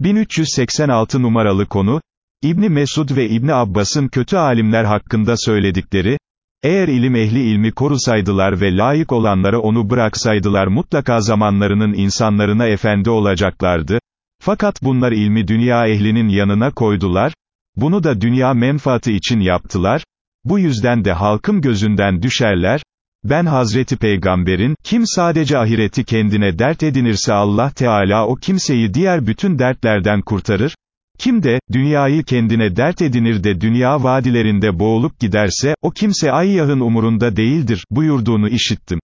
1386 numaralı konu, İbni Mesud ve İbni Abbas'ın kötü alimler hakkında söyledikleri, eğer ilim ehli ilmi korusaydılar ve layık olanlara onu bıraksaydılar mutlaka zamanlarının insanlarına efendi olacaklardı, fakat bunlar ilmi dünya ehlinin yanına koydular, bunu da dünya menfaati için yaptılar, bu yüzden de halkım gözünden düşerler, ben Hazreti Peygamber'in, kim sadece ahireti kendine dert edinirse Allah Teala o kimseyi diğer bütün dertlerden kurtarır, kim de, dünyayı kendine dert edinir de dünya vadilerinde boğulup giderse, o kimse ayyahın umurunda değildir, buyurduğunu işittim.